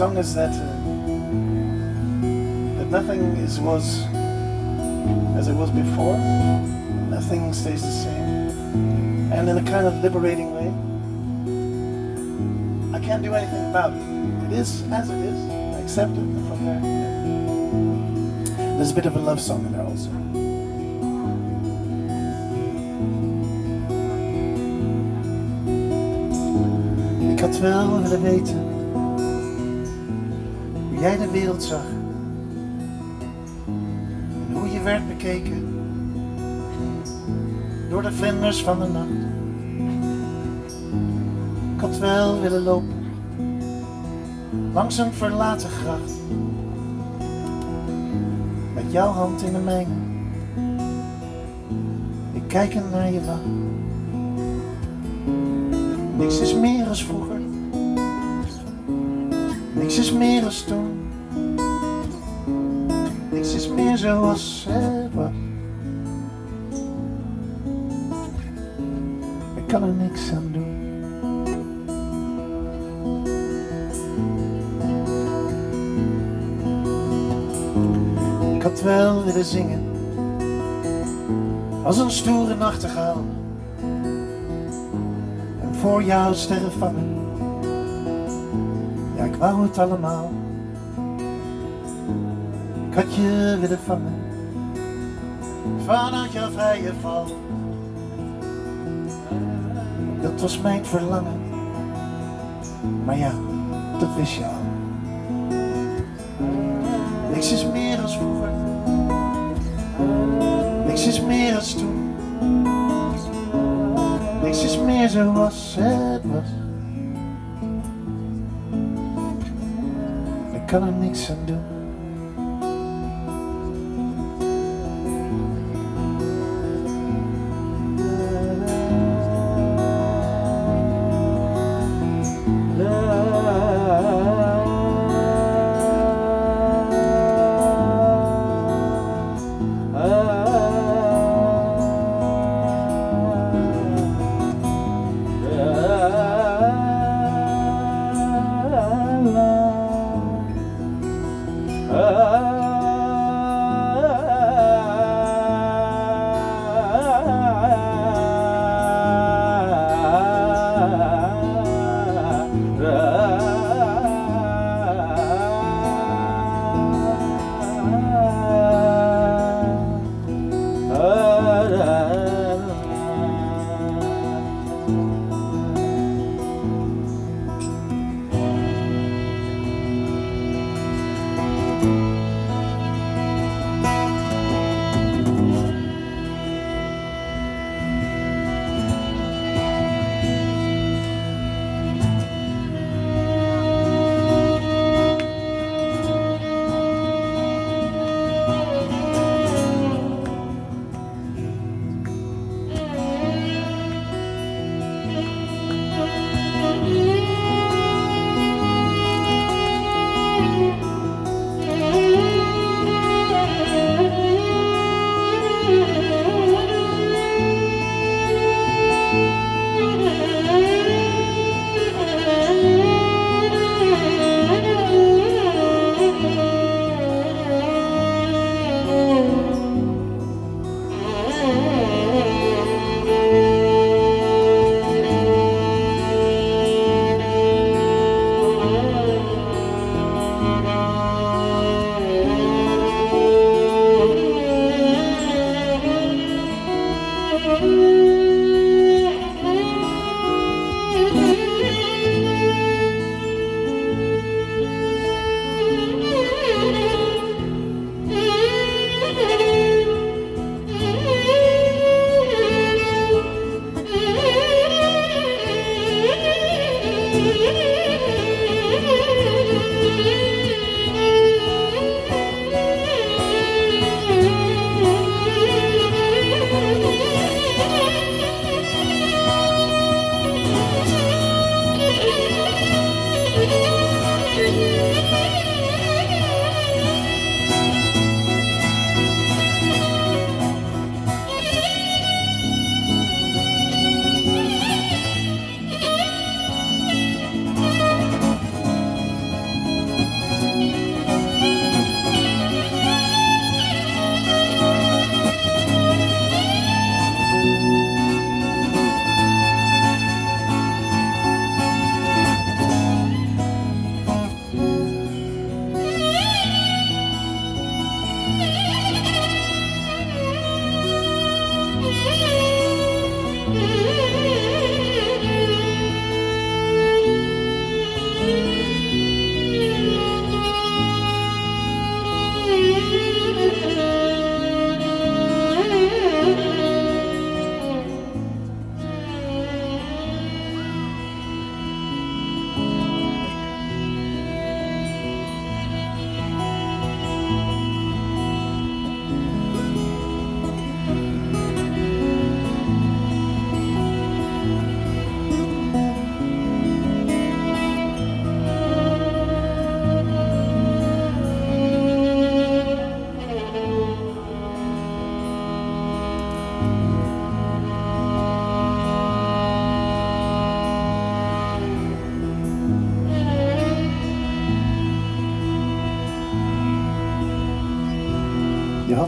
song is that uh, that nothing is was as it was before. Nothing stays the same, and in a kind of liberating way. I can't do anything about it. It is as it is. I accept it, from there. There's a bit of a love song in there also. Ik had wel jij de wereld zag hoe je werd bekeken door de vlinders van de nacht. Ik had wel willen lopen langs een verlaten gracht met jouw hand in de mijne. Ik kijk naar je lach. Niks is meer als vroeger. Niks is meer als toen. Zoals het was. Ik kan er niks aan doen. Ik had wel willen zingen als een stoere nachtegaal en voor jou sterren vangen. Ja, ik wou het allemaal. Had je willen vangen vanuit jouw vrije val. Dat was mijn verlangen, maar ja, dat wist je al. Niks is meer als vroeger. Niks is meer als toen. Niks is meer zoals het was. Ik kan er niks aan doen.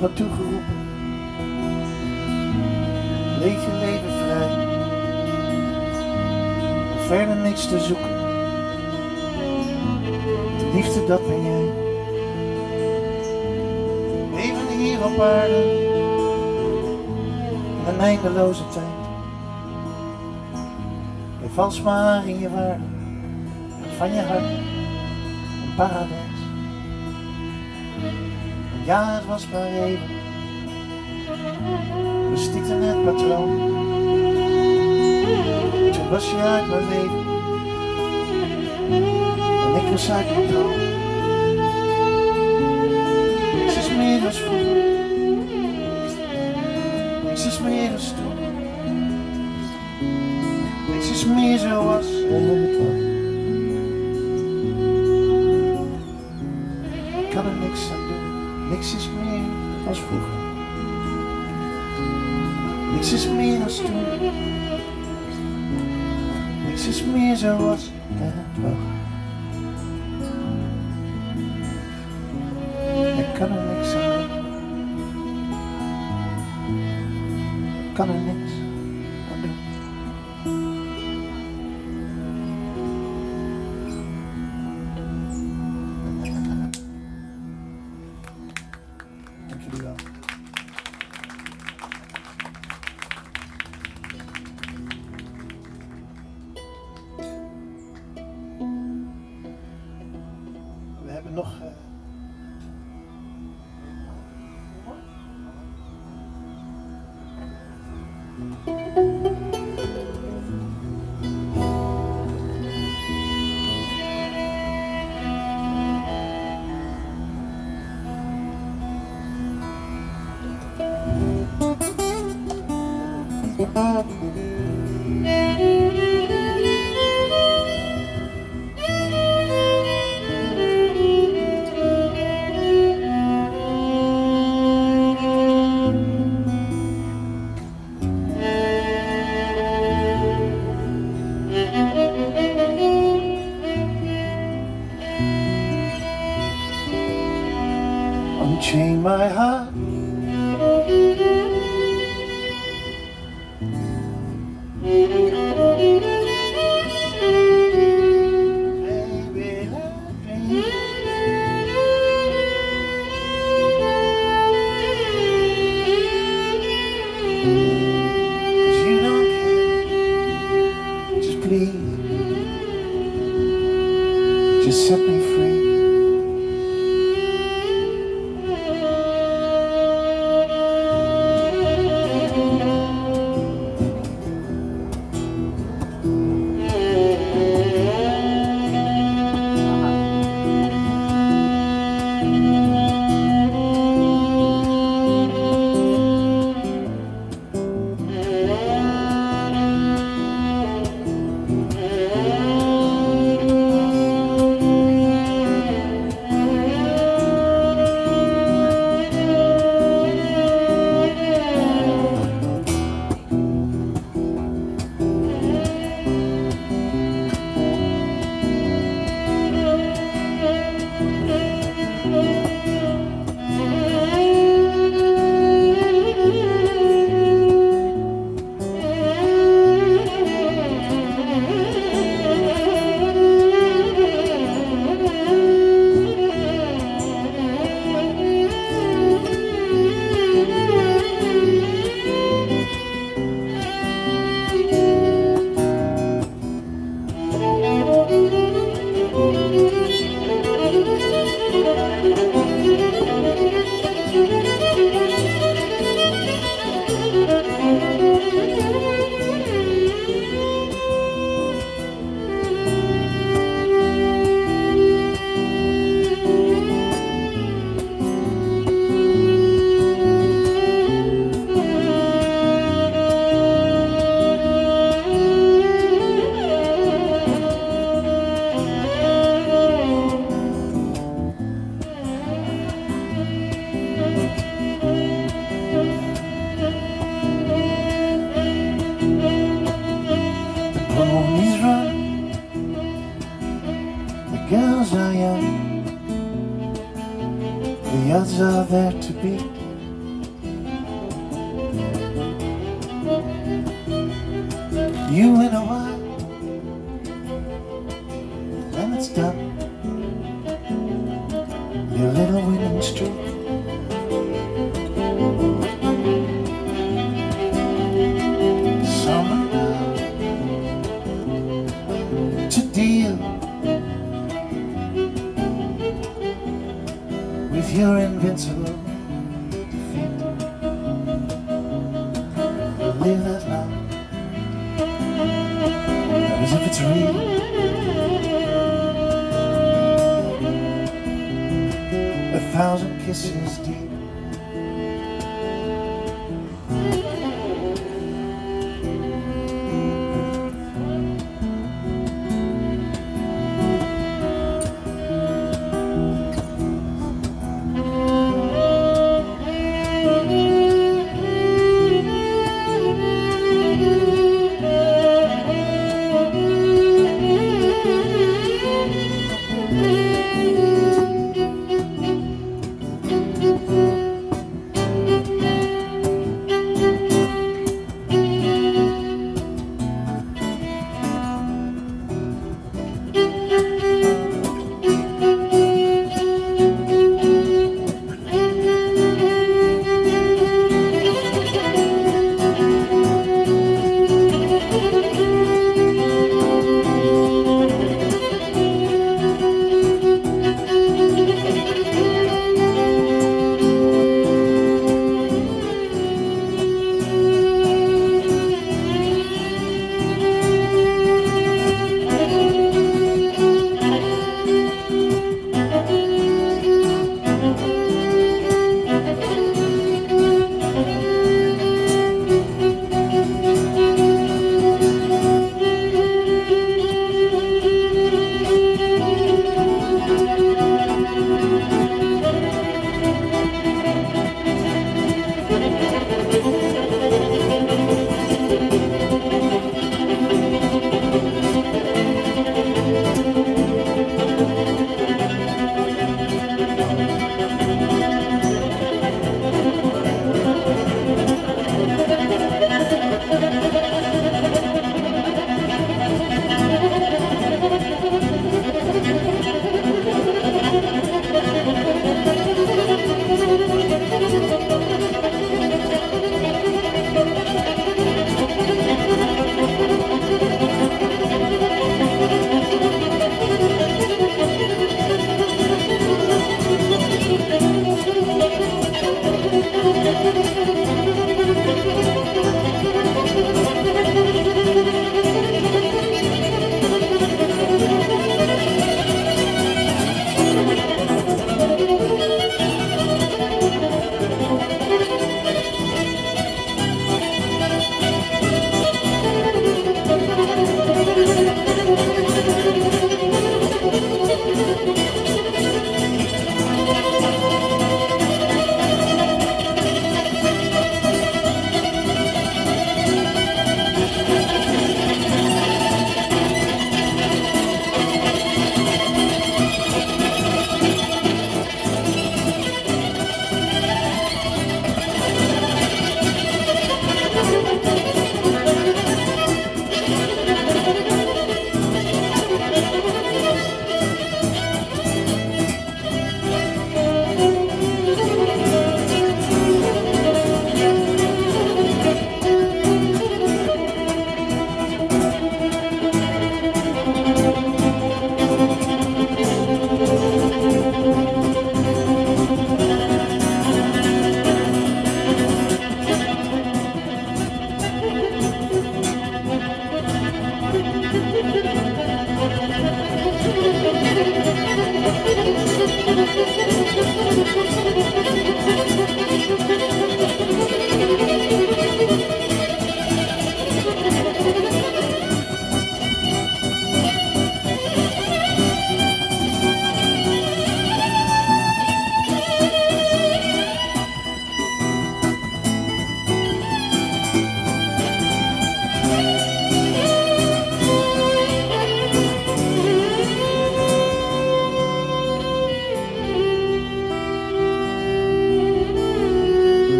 Me toegeroepen. Leef je leven vrij. Verder niks te zoeken. De liefde, dat ben jij. Leven hier op aarde. In een eindeloze tijd. Leef vals maar in je waarde. Van je hart. Een paradijs. Ja, het was maar even. We stiekten het patroon. Toen was je uit mijn leven. En ik was uit mijn droom. We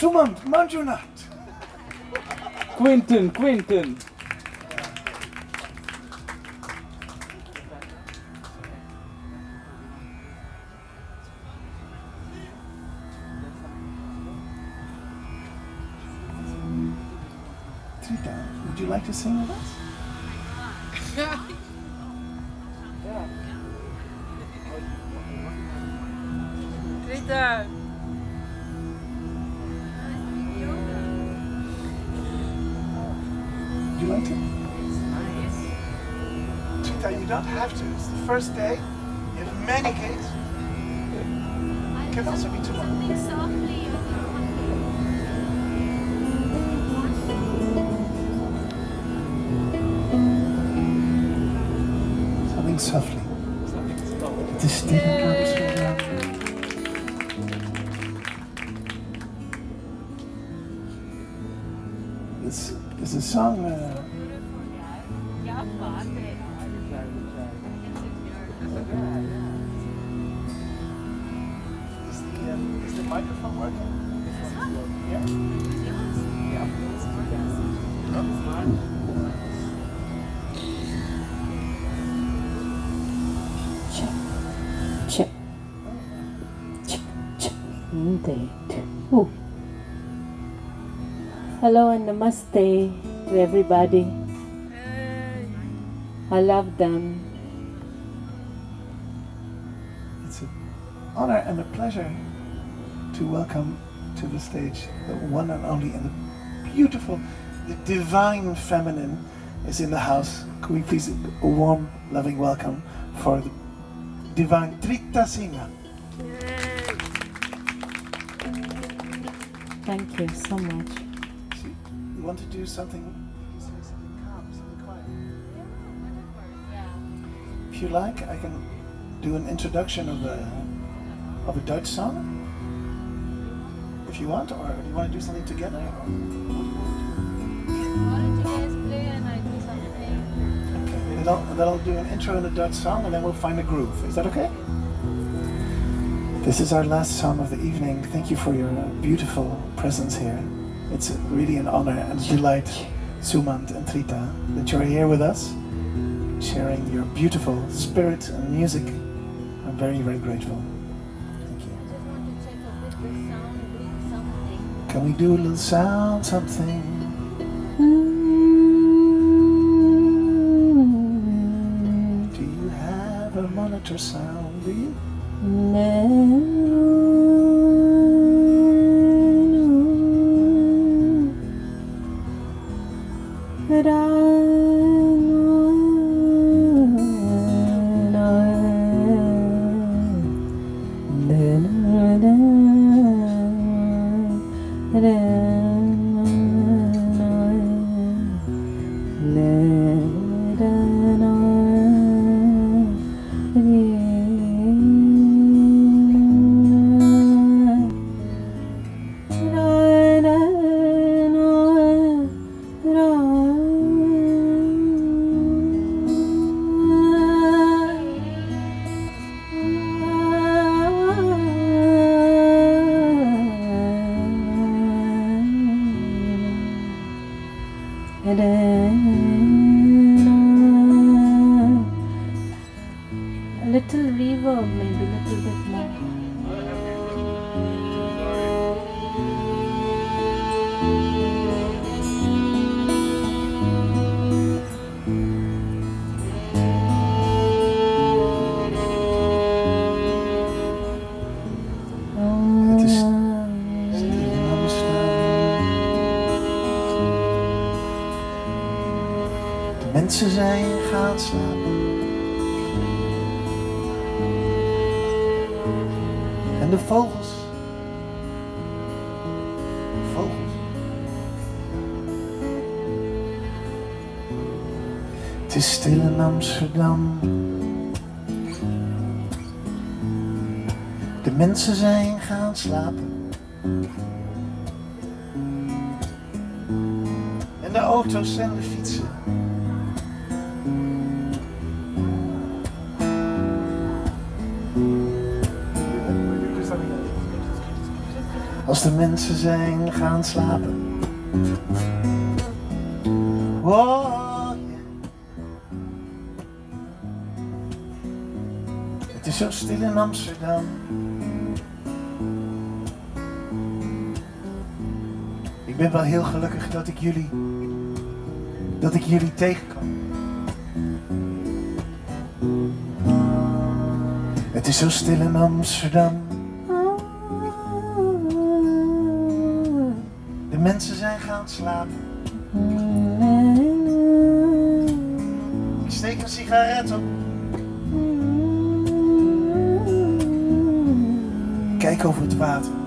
Sumant Manjunath. Quinton, Quinton. First day. Hello and namaste to everybody. I love them. It's an honor and a pleasure to welcome to the stage the one and only and the beautiful, the divine feminine is in the house. Could we please a warm, loving welcome for the divine Trita Singha. Thank you so much. Want to do something? If you like, I can do an introduction of a of a Dutch song. If you want, or do you want to do something together? Or what do? Okay, and I'll, and then I'll do an intro in a Dutch song, and then we'll find a groove. Is that okay? This is our last song of the evening. Thank you for your beautiful presence here. It's really an honor and a delight, Sumant and Trita, that you're here with us, sharing your beautiful spirit and music. I'm very, very grateful. Thank you. Can we do a little sound, something? Mm-hmm. Do you have a monitor sound? Do you? A mensen zijn gaan slapen. En de vogels. De vogels. Het is stil in Amsterdam. De mensen zijn gaan slapen. En de auto's en de fietsen. Als de mensen zijn gaan slapen. Oh. Het is zo stil in Amsterdam. Ik ben wel heel gelukkig dat ik jullie, dat ik jullie tegenkwam. Het is zo stil in Amsterdam. Kijk over het water.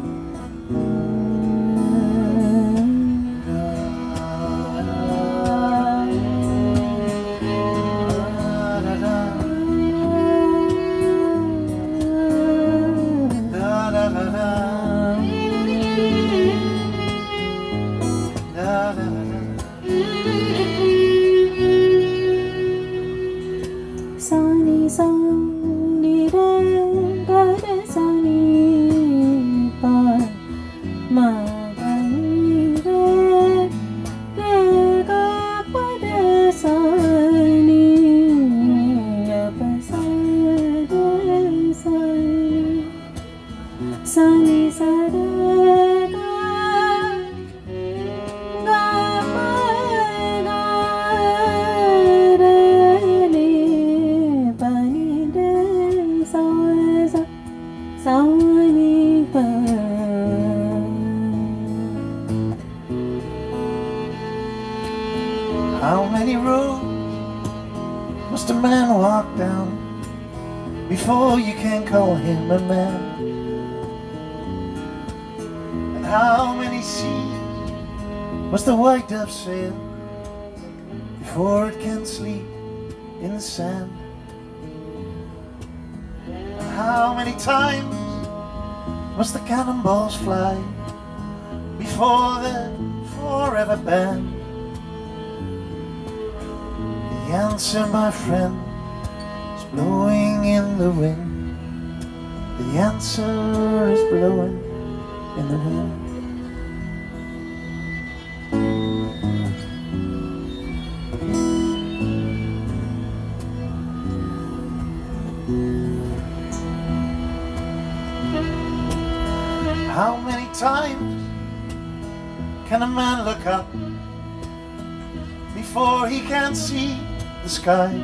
Sky?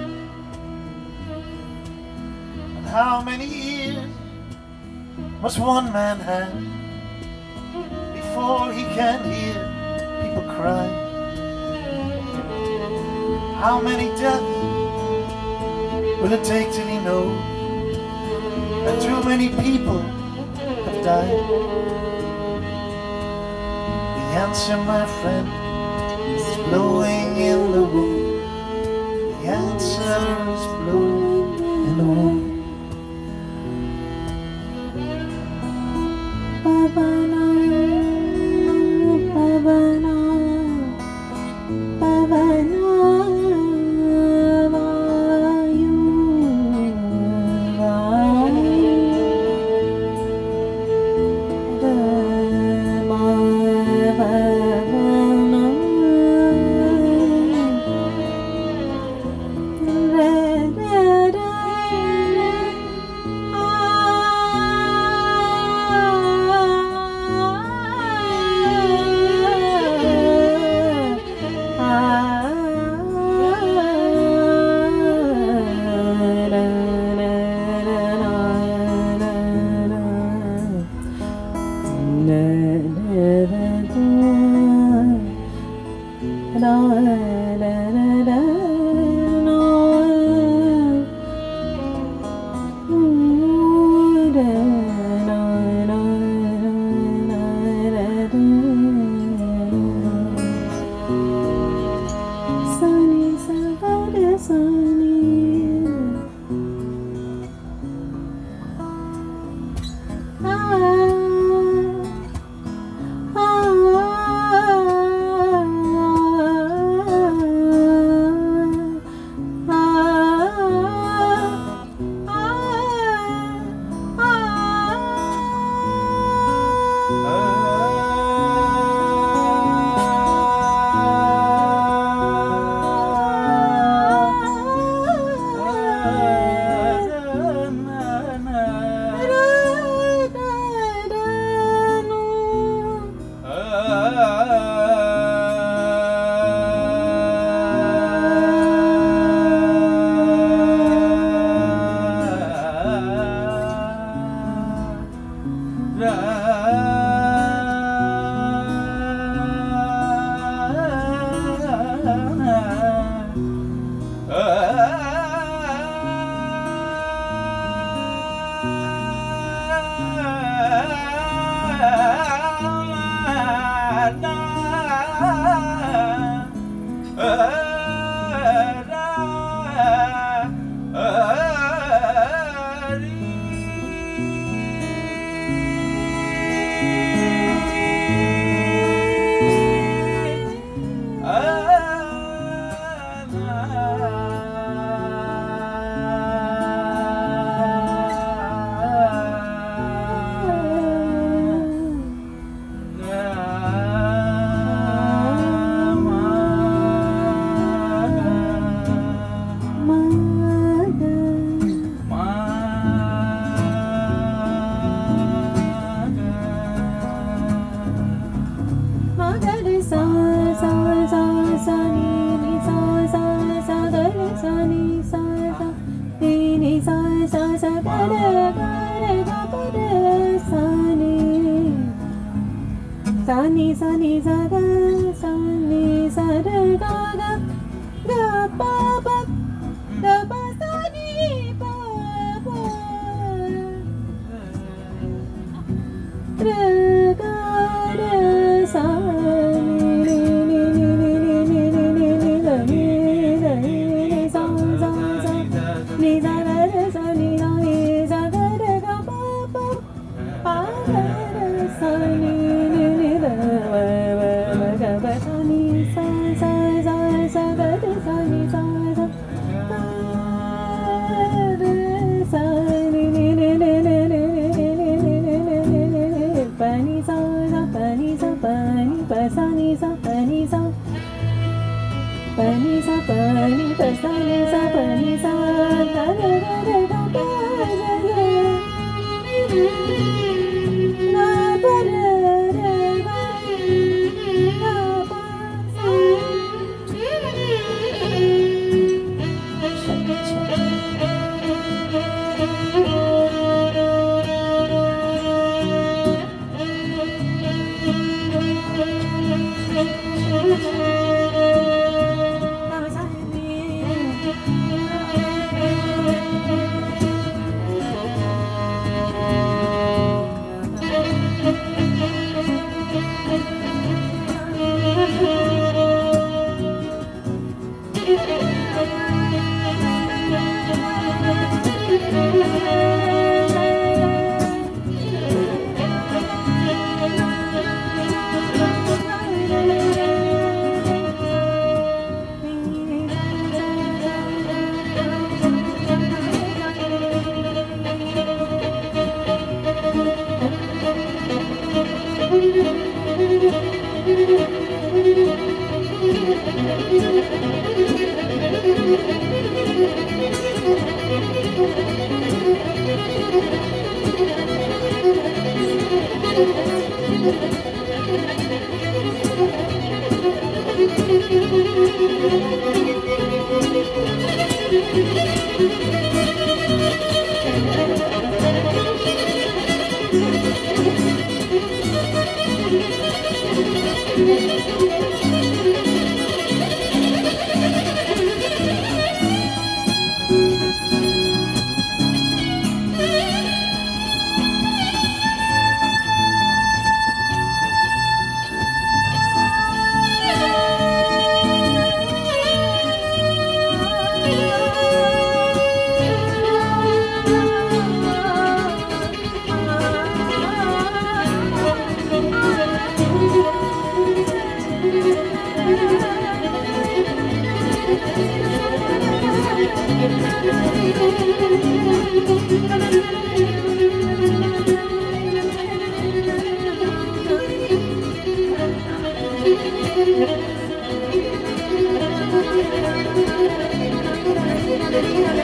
And how many ears must one man have before he can hear people cry? How many deaths will it take till he knows that too many people have died? The answer, my friend,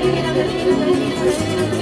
いいねいいねいいねいいね。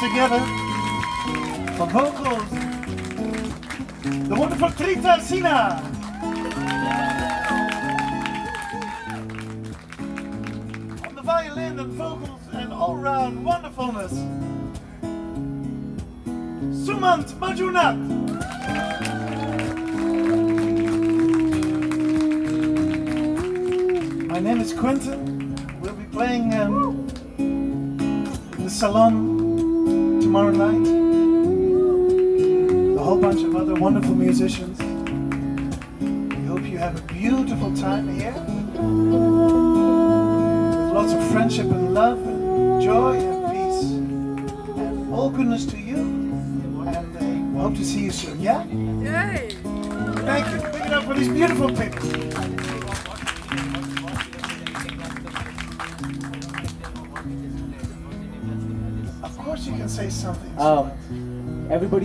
Together for vocals. The wonderful Trita Sina. On the violin and vocals and all-round wonderfulness. Sumant Manjunath. My name is Quentin. We'll be playing um, in the salon other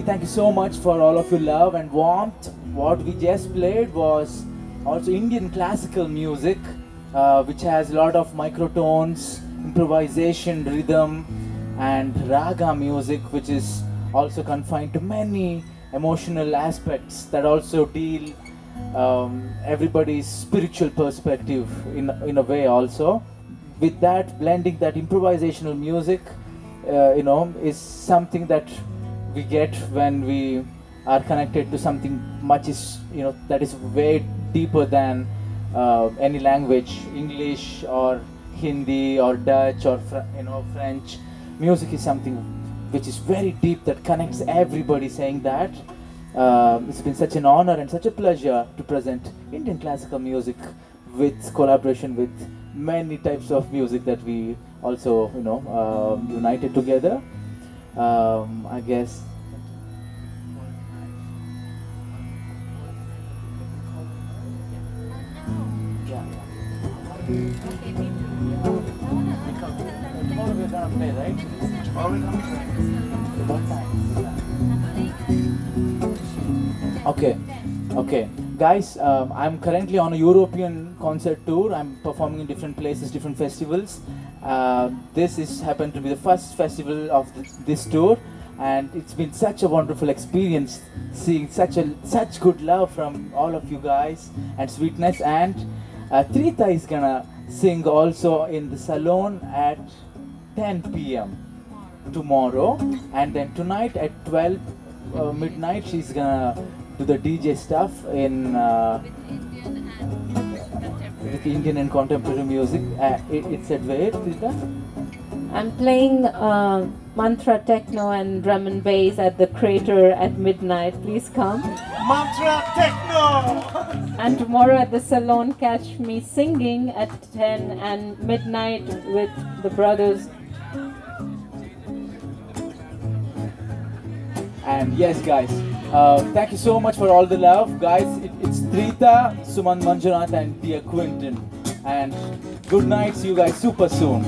thank you so much for all of your love and warmth. What we just played was also Indian classical music, uh, which has a lot of microtones, improvisation, rhythm, and raga music, which is also confined to many emotional aspects that also deal um, everybody's spiritual perspective in in a way also. With that, blending that improvisational music uh, you know is something that we get when we are connected to something much is you know that is way deeper than uh, any language english or hindi or dutch or you know french. Music is something which is very deep that connects everybody saying that. Um, it's been such an honor and such a pleasure to present indian classical music with collaboration with many types of music that we also you know um, united together um, i guess? Okay, okay. Guys, um, I'm currently on a European concert tour. I'm performing in different places, different festivals. Uh, this is happened to be the first festival of th- this tour, and it's been such a wonderful experience seeing such a such good love from all of you guys and sweetness. And uh, Trita is gonna sing also in the salon at 10 p.m tomorrow and then tonight at 12 uh, midnight she's gonna do the dj stuff in uh, with Indian and contemporary music. Uh, it, it's at where, Rita? I'm playing uh, mantra techno and drum and bass at the crater at midnight. Please come. Mantra Techno! And tomorrow at the salon, catch me singing at 10 and midnight with the brothers. And yes, guys, uh, thank you so much for all the love, guys. It, it's Trita, Suman Manjunath, and Tia Quinton. And good night. See you guys super soon.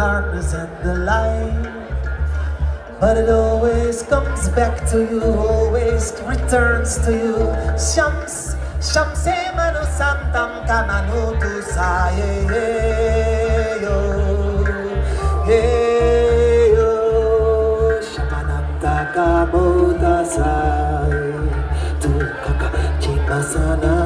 Darkness and the light. But it always comes back to you, always returns to you. Shams, Shamse eh, Manu Santam Kamanu Tusaye eh, eh, yo, ye yo, Shamananta Kamoda Sai, Tukaka Chimasanata Kayo.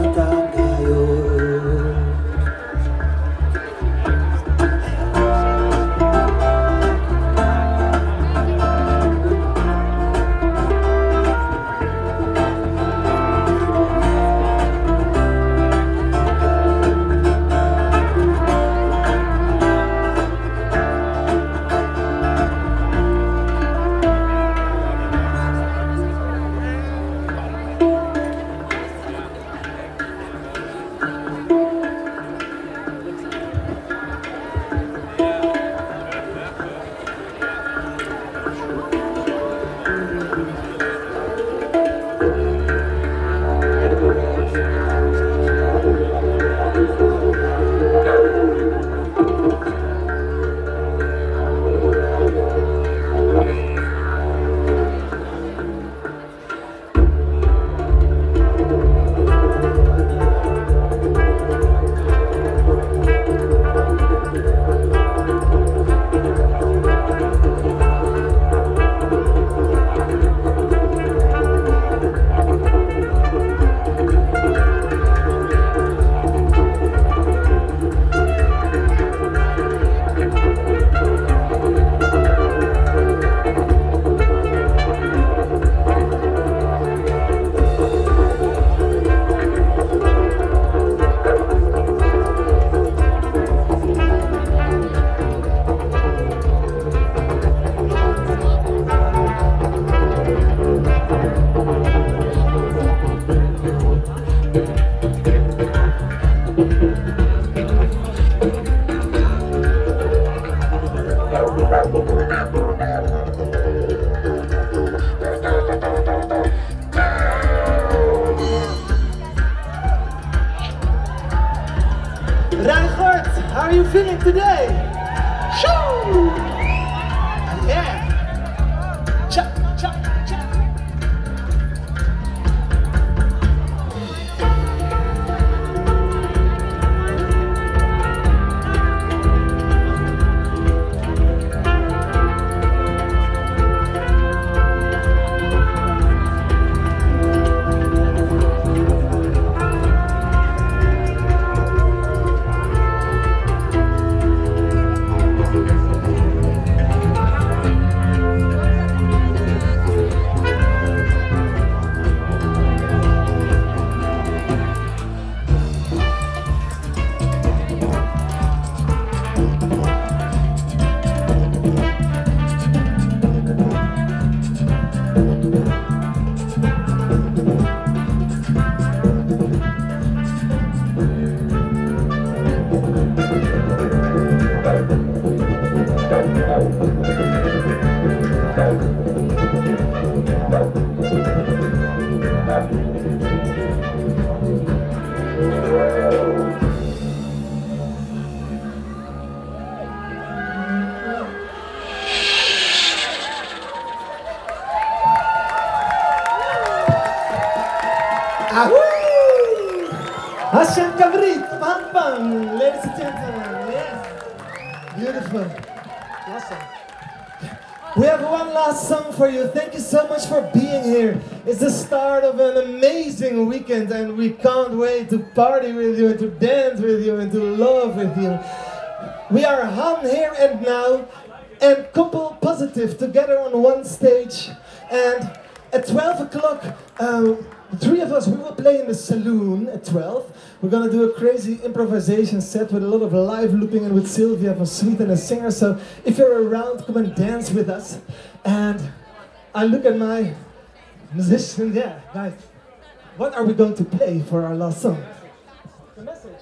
Hashem Kavrit, bang bang, ladies and gentlemen. Yes. Beautiful. Awesome. We have one last song for you. Thank you so much for being here. It's the start of an amazing weekend, and we can't wait to party with you, and to dance with you, and to love with you. We are Han here and now, and Couple Positive together on one stage. And at 12 o'clock, uh, the three of us, we will play in the saloon at 12. We're gonna do a crazy improvisation set with a lot of live looping and with Sylvia from Sweden, a singer. So if you're around, come and dance with us. And I look at my musician, yeah, guys. What are we going to play for our last song? The message.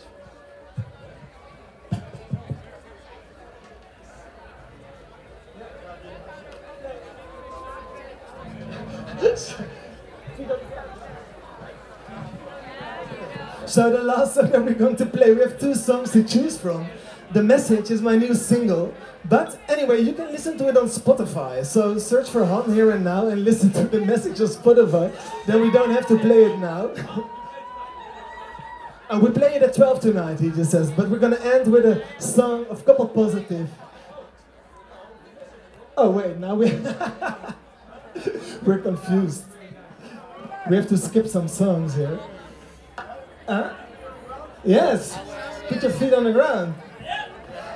So the last song that we're going to play, we have two songs to choose from. The Message is my new single, but anyway, you can listen to it on Spotify. So search for Han Here and Now and listen to The Message on Spotify. Then we don't have to play it now. and uh, we play it at 12 tonight, he just says. But we're gonna end with a song of Couple Positive. Oh wait, now we we're confused. We have to skip some songs here. Yes. Put your feet on the ground.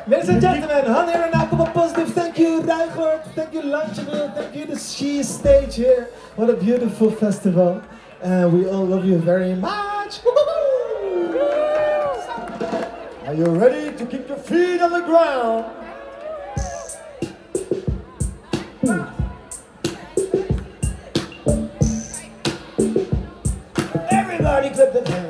Ladies and gentlemen, Han here and Couple Positive. Thank you, Ruigoord. Thank you, Landjuweel. Thank you, the She Stage here. What a beautiful festival. And we all love you very much. Are you ready to keep your feet on the ground? Everybody their hands.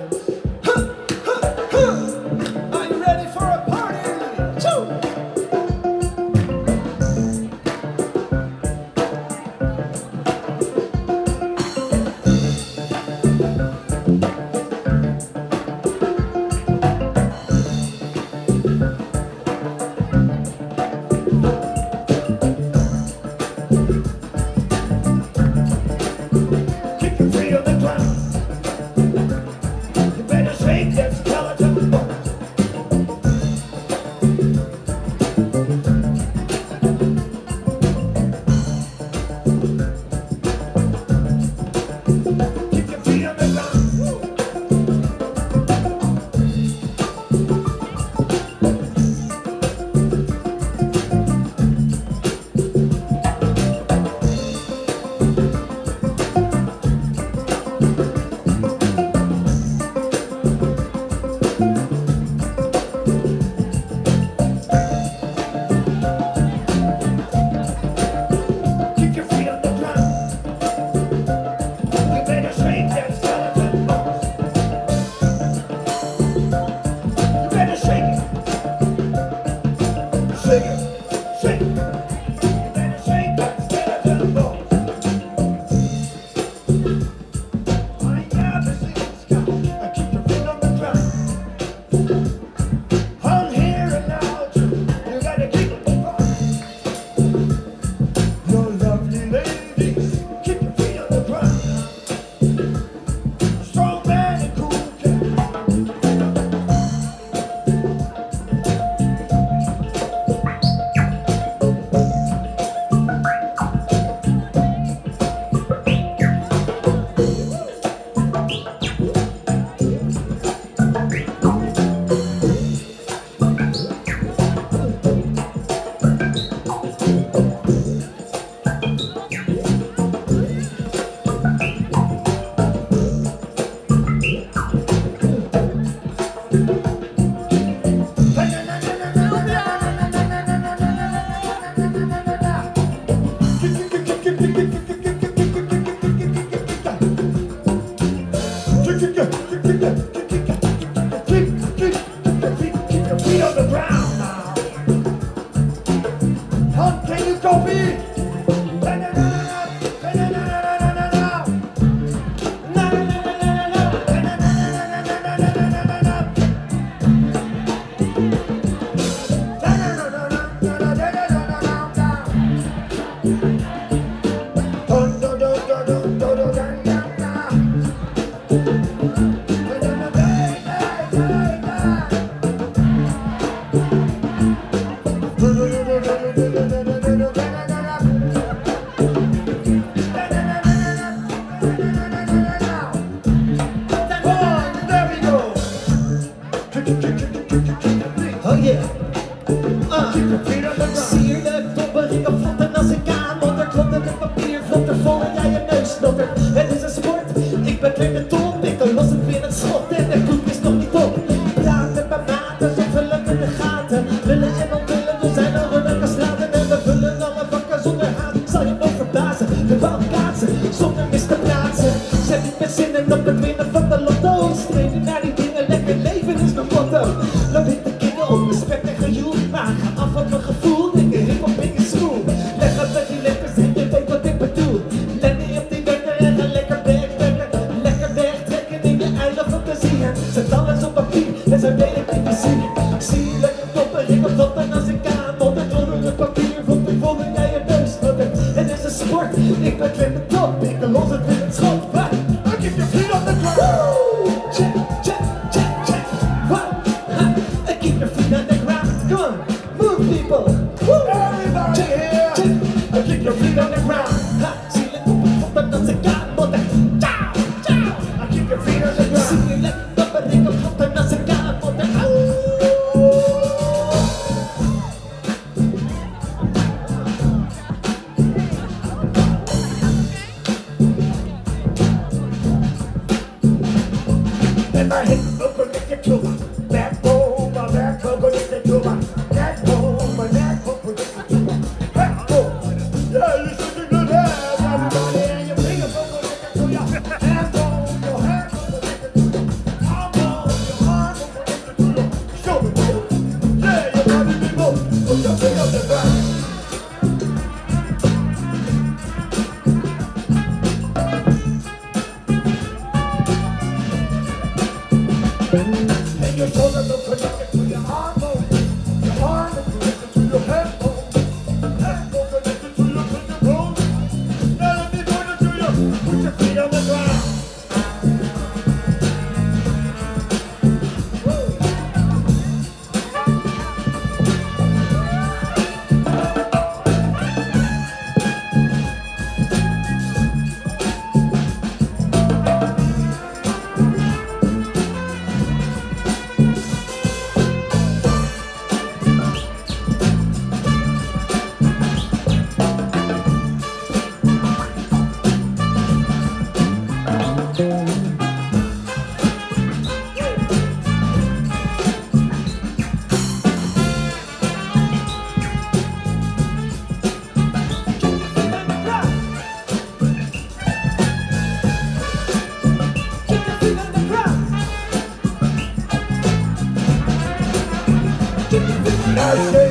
Now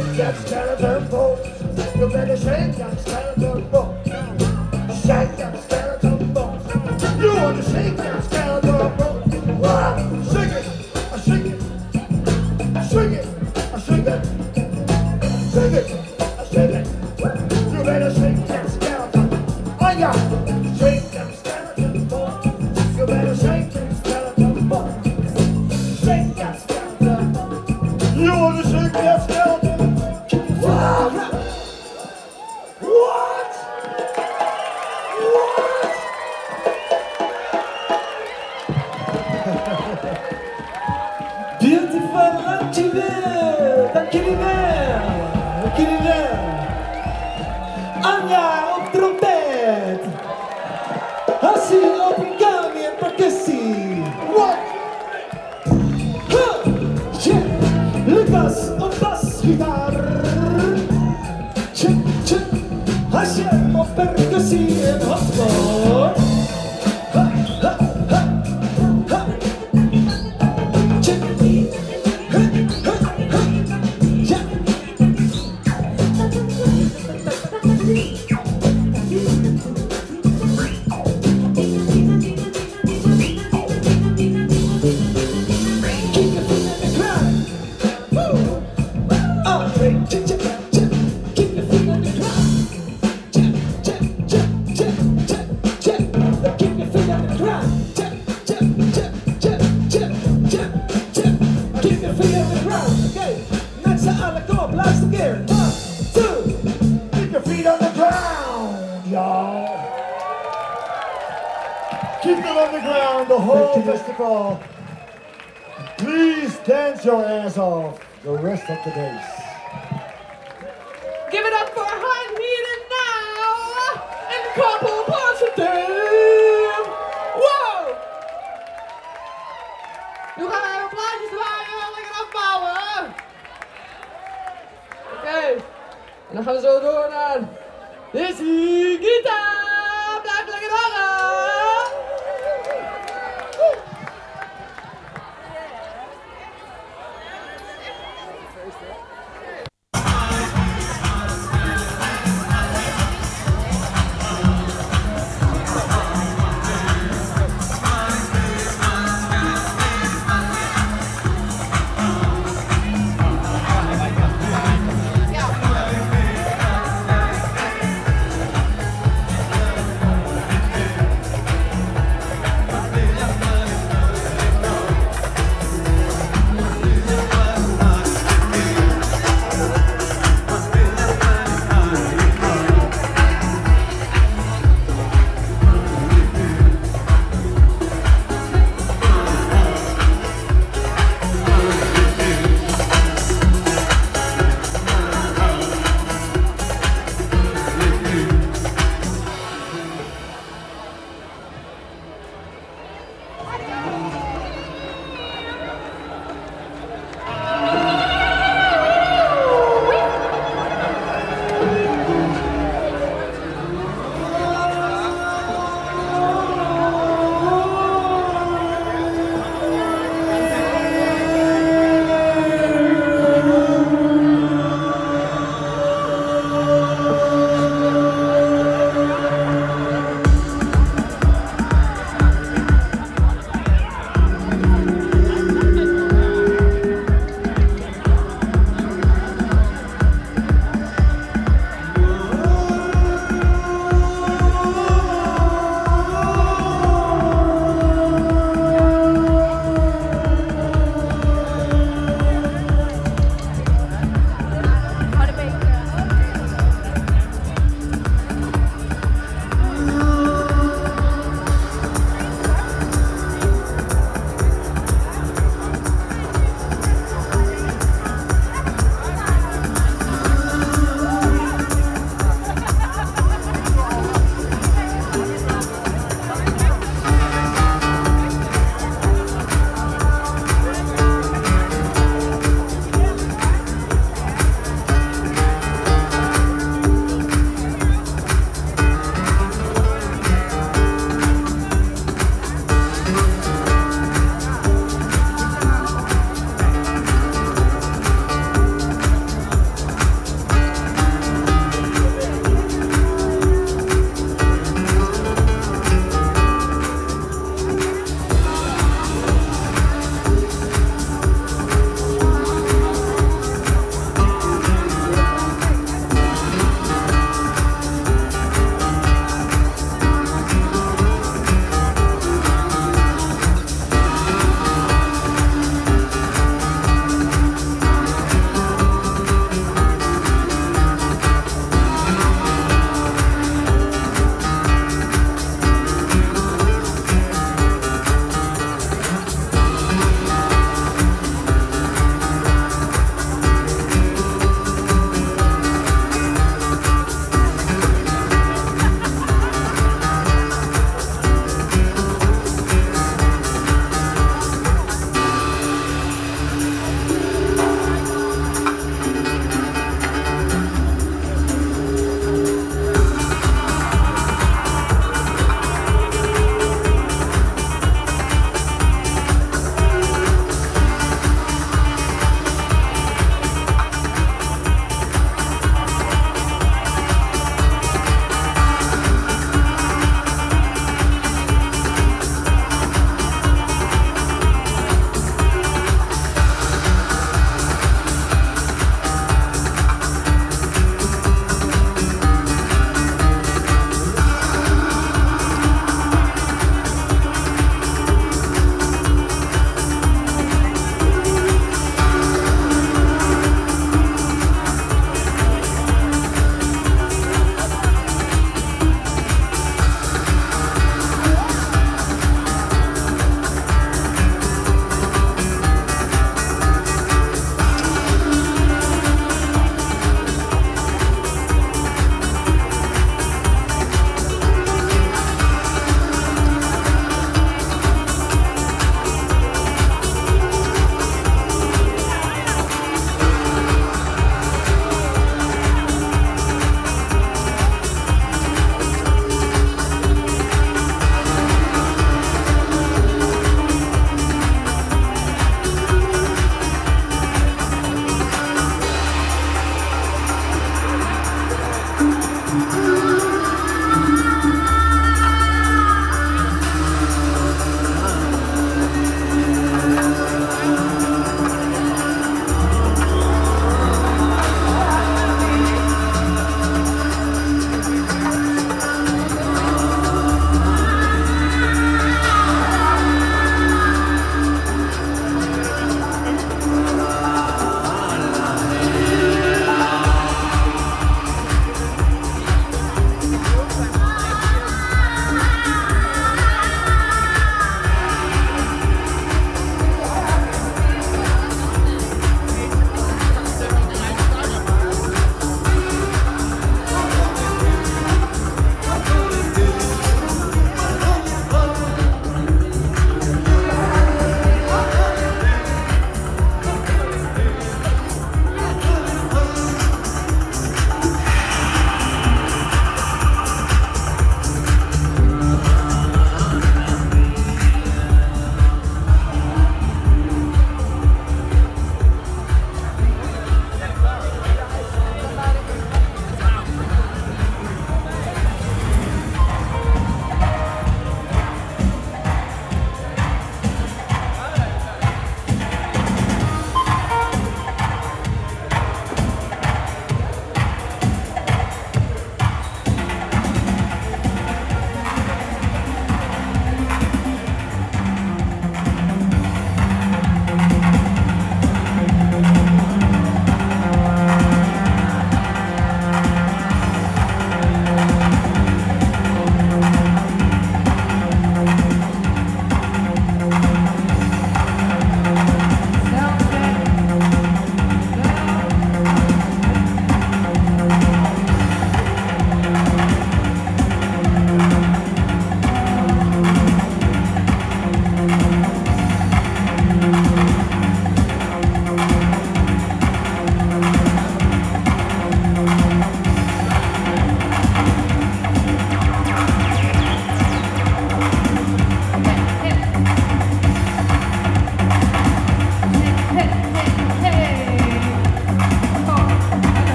the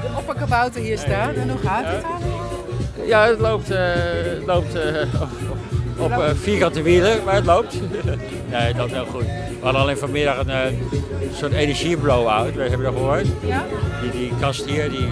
de opperkabouter hier staan. En hoe gaat het dan? Ja, het loopt, eh, het loopt eh, op, op eh, vierkante wielen, maar het loopt. nee, het loopt heel goed. We hadden alleen vanmiddag een soort energie-blow-out, heb je dat gehoord? Ja? Die, die kast hier, die...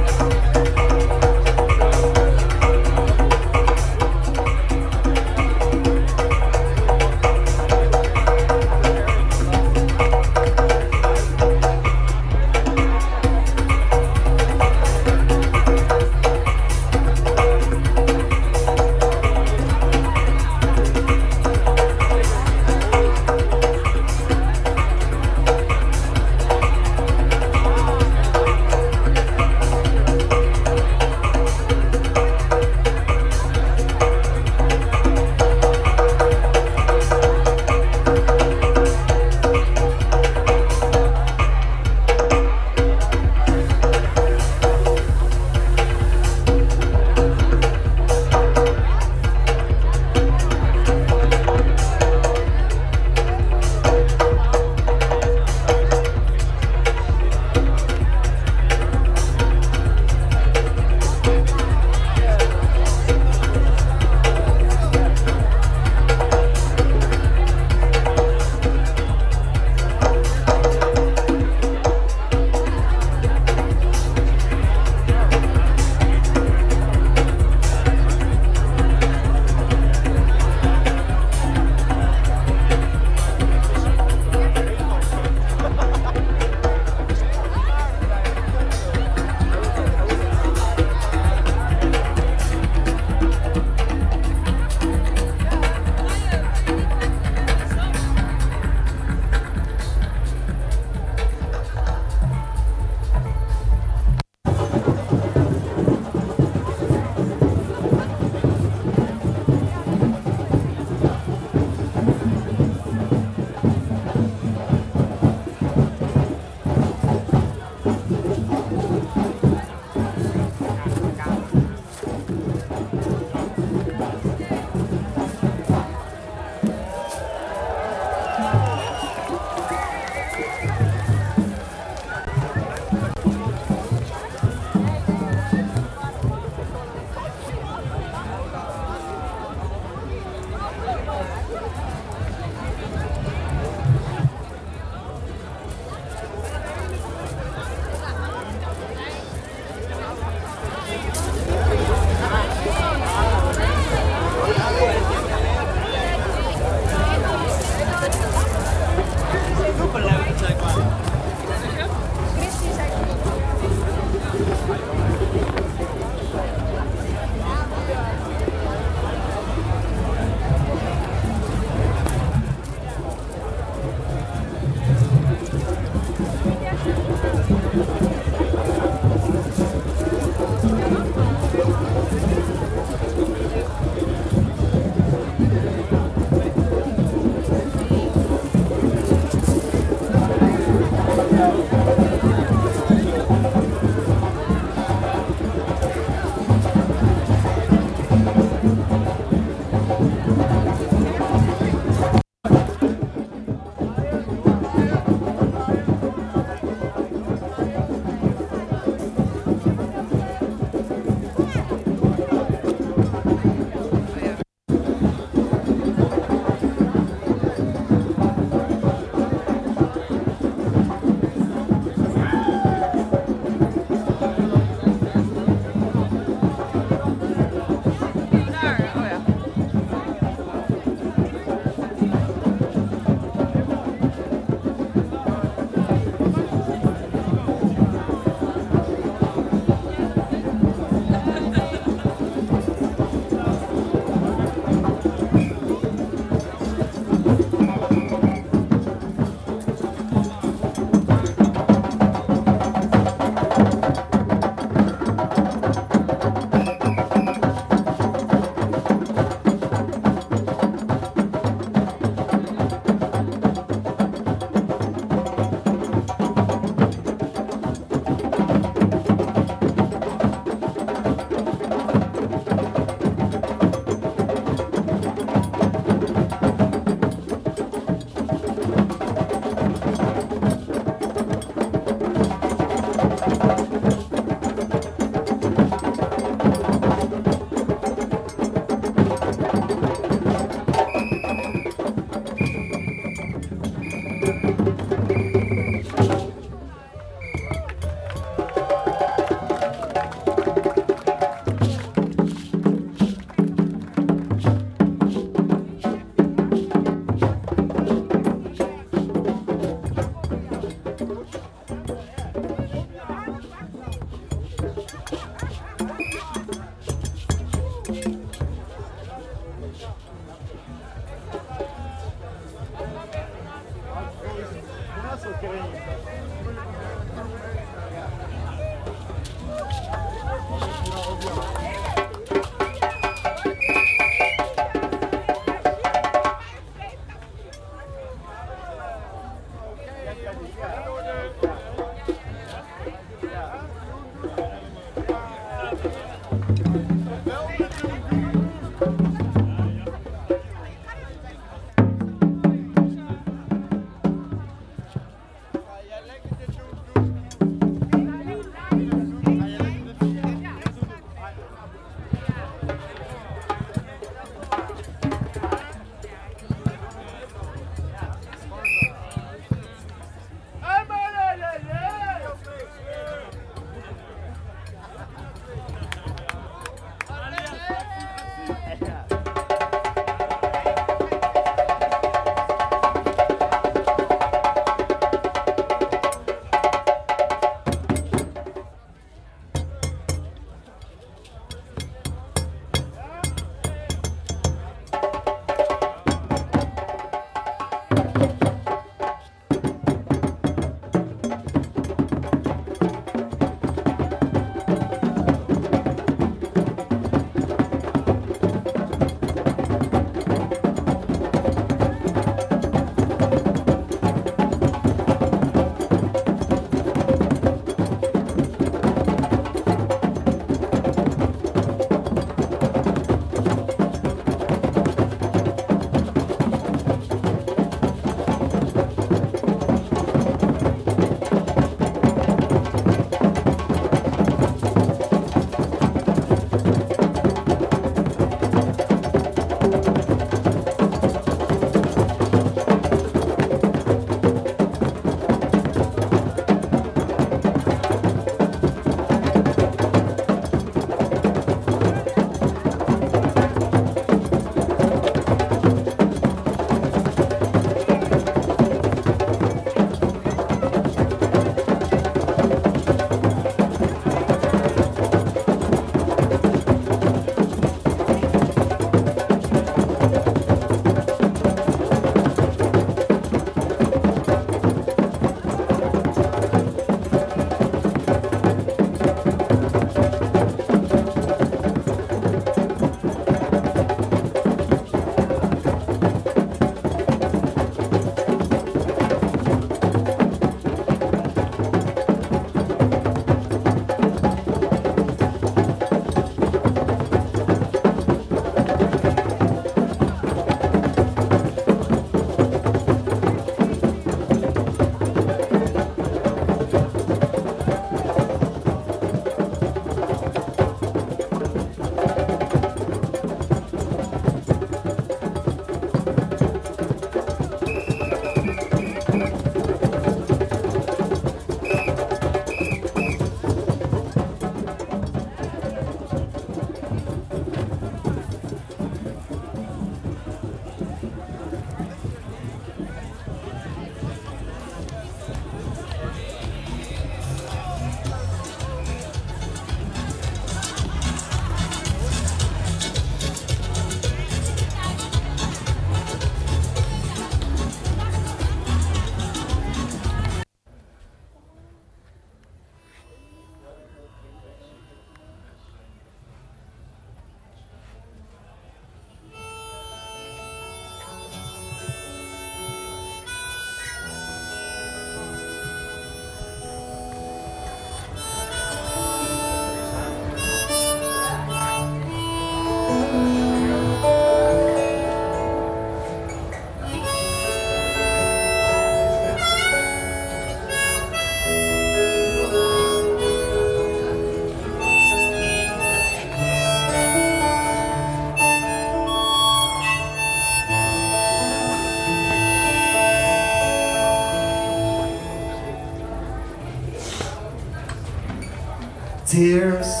Tears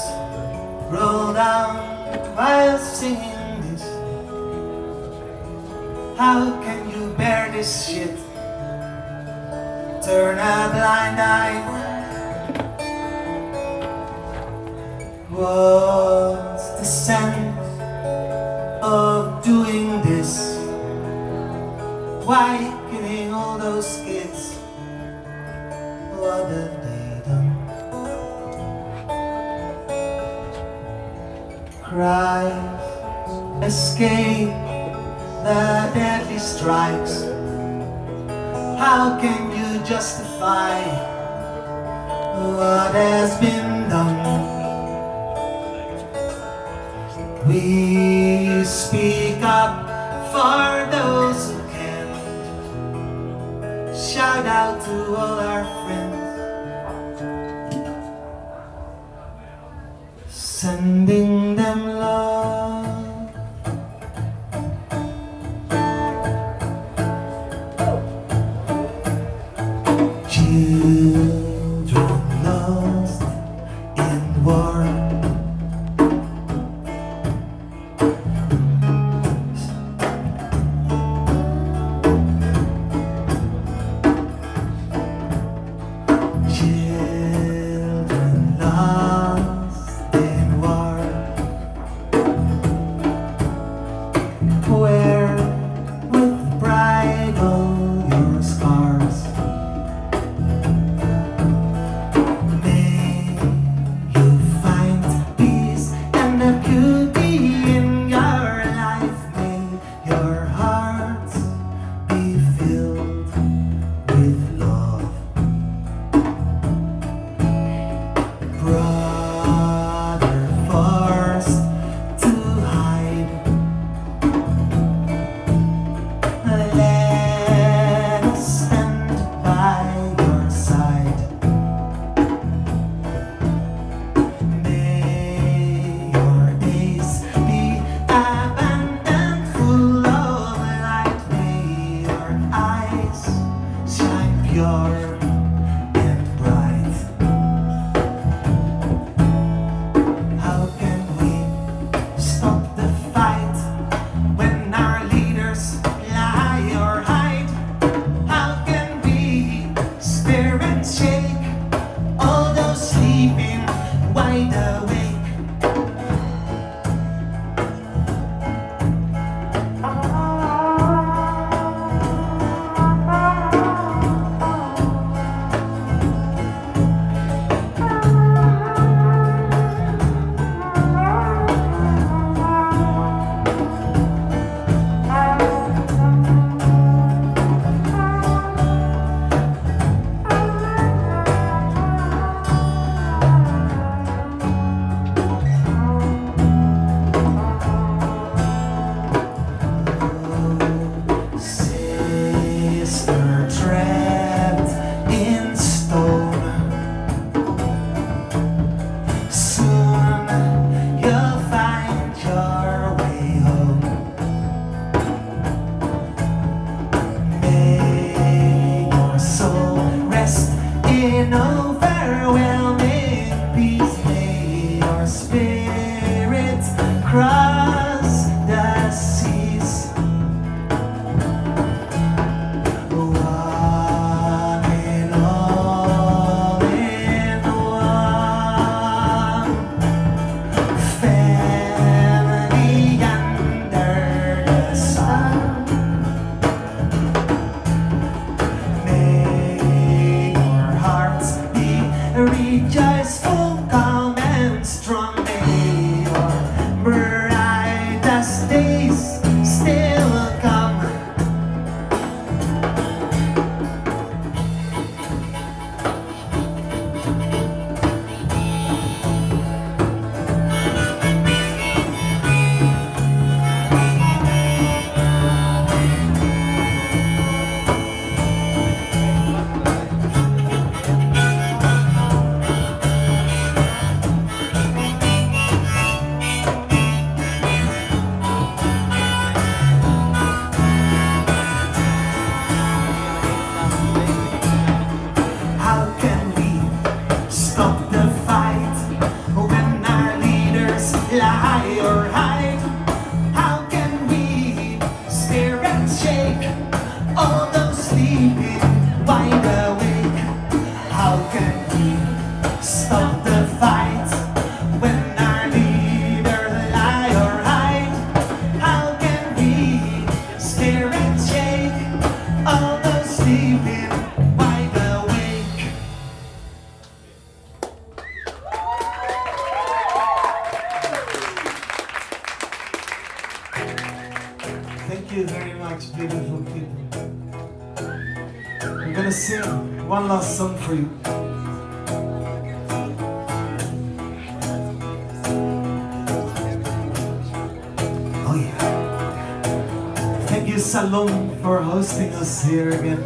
blessing us here again.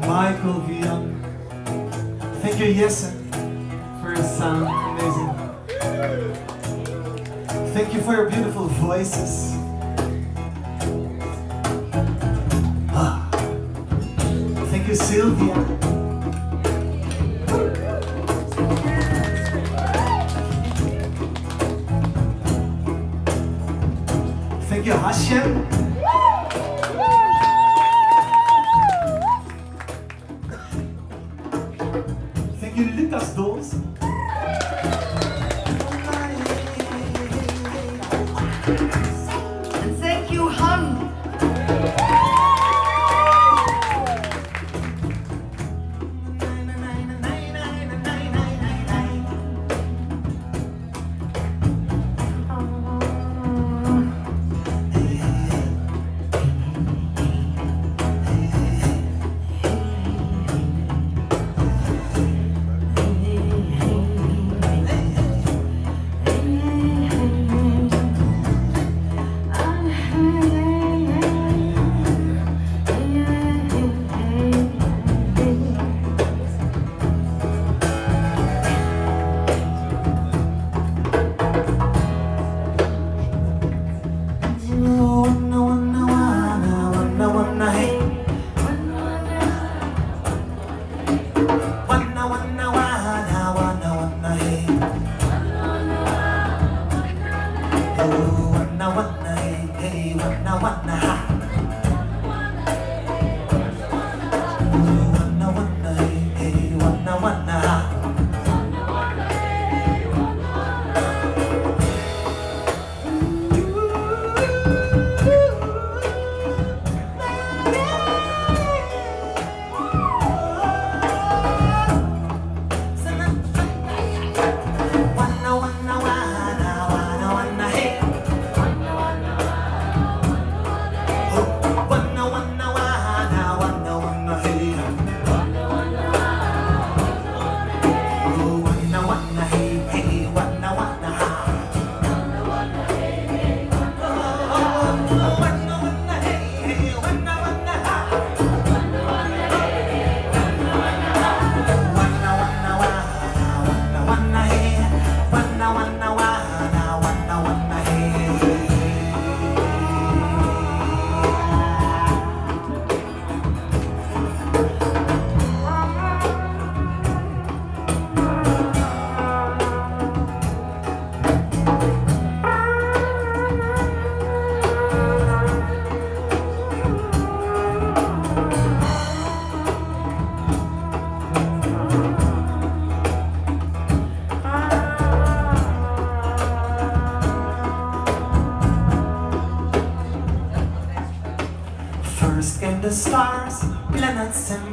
Michael Vian. Thank you, yes, dance to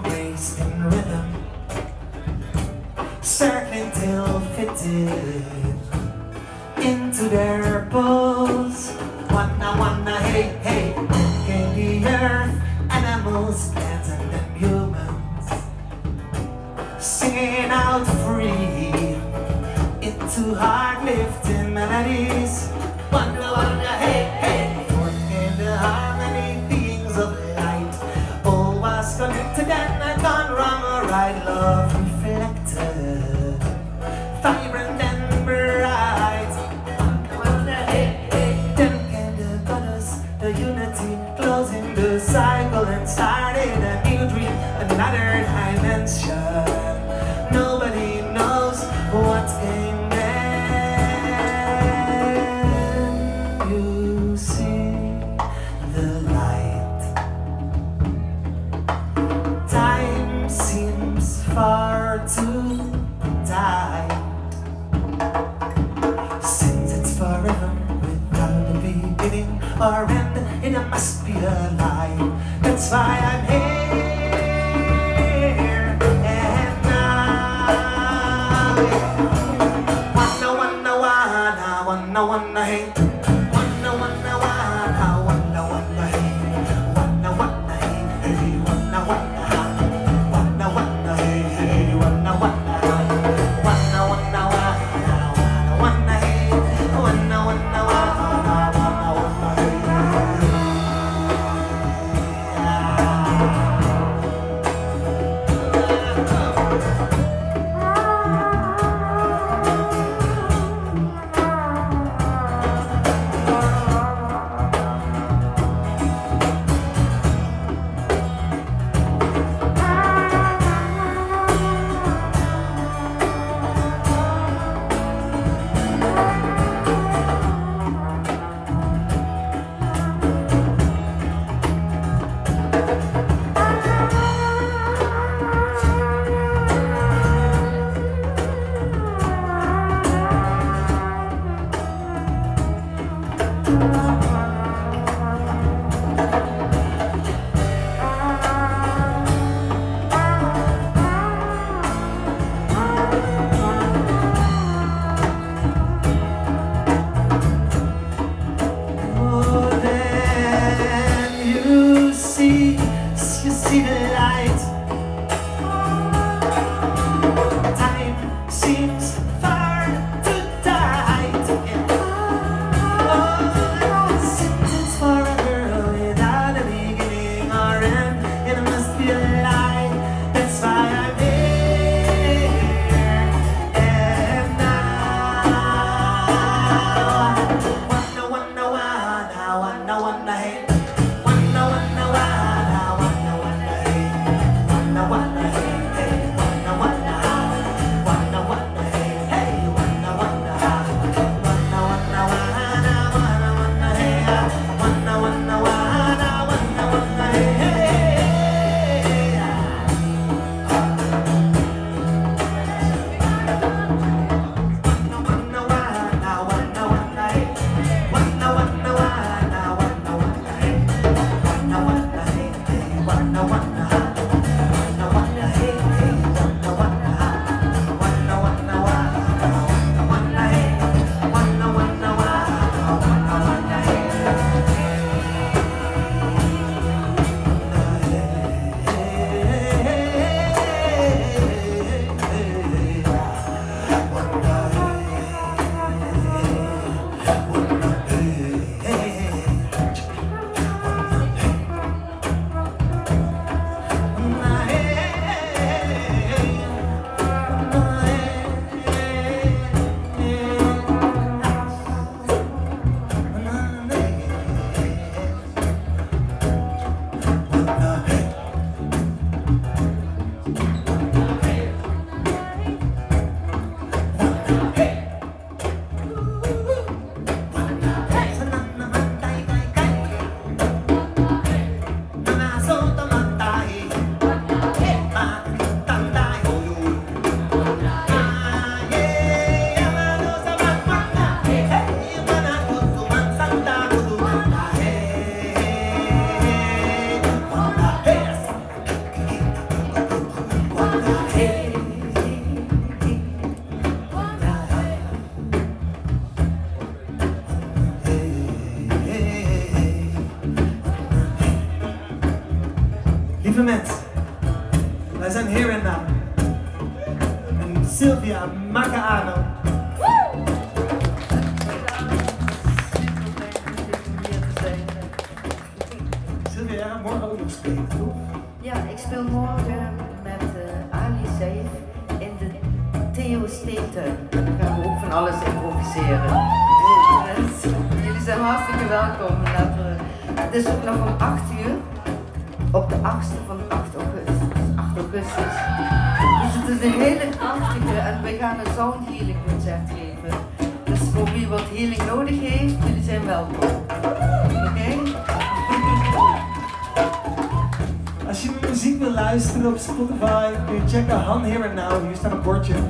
Hier staat een